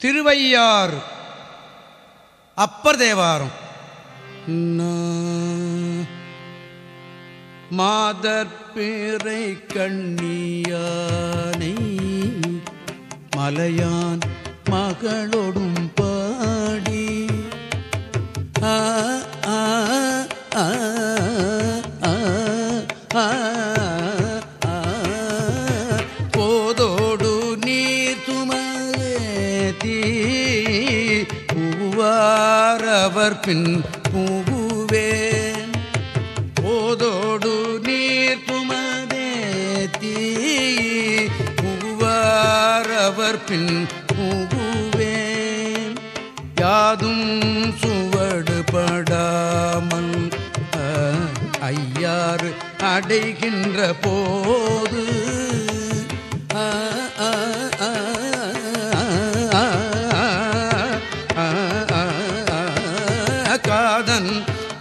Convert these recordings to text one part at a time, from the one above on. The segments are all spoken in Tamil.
திருவையார் அப்பர் தேவாரம் மாதற்பிறை கண்ணியானை மலையான் மகளொடும் துமரேத்தி பூவாரவர் பின் பூவேன் போதோடு நீர் புமதே தீ பூவாரவர் பின் பூவேன் யாதும் சுவடுபடாமல் ஐயாறு அடைகின்ற போது ஆ, காதன்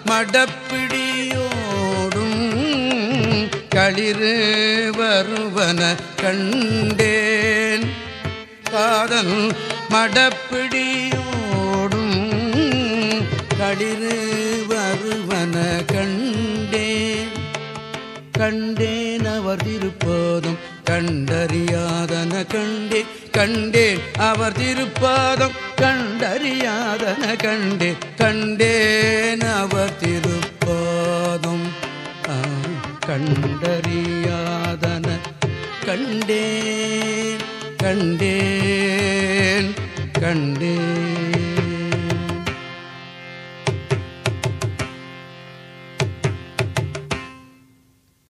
மடப்பிடியோடும் களிறு வருவன கண்டேன். காதன் மடப்பிடியோடும் களிறு வருவன கண்டேன். கண்டேன் அவர் திருப்போதும் கண்டறியாதன கண்டே கண்டேன் அவர் திருப்பாதம் கண்டறியாதன கண்டே கண்டேன் அவர் திருப்பாதம் கண்டறியாதன கண்டேன் கண்டேன் கண்டேன்.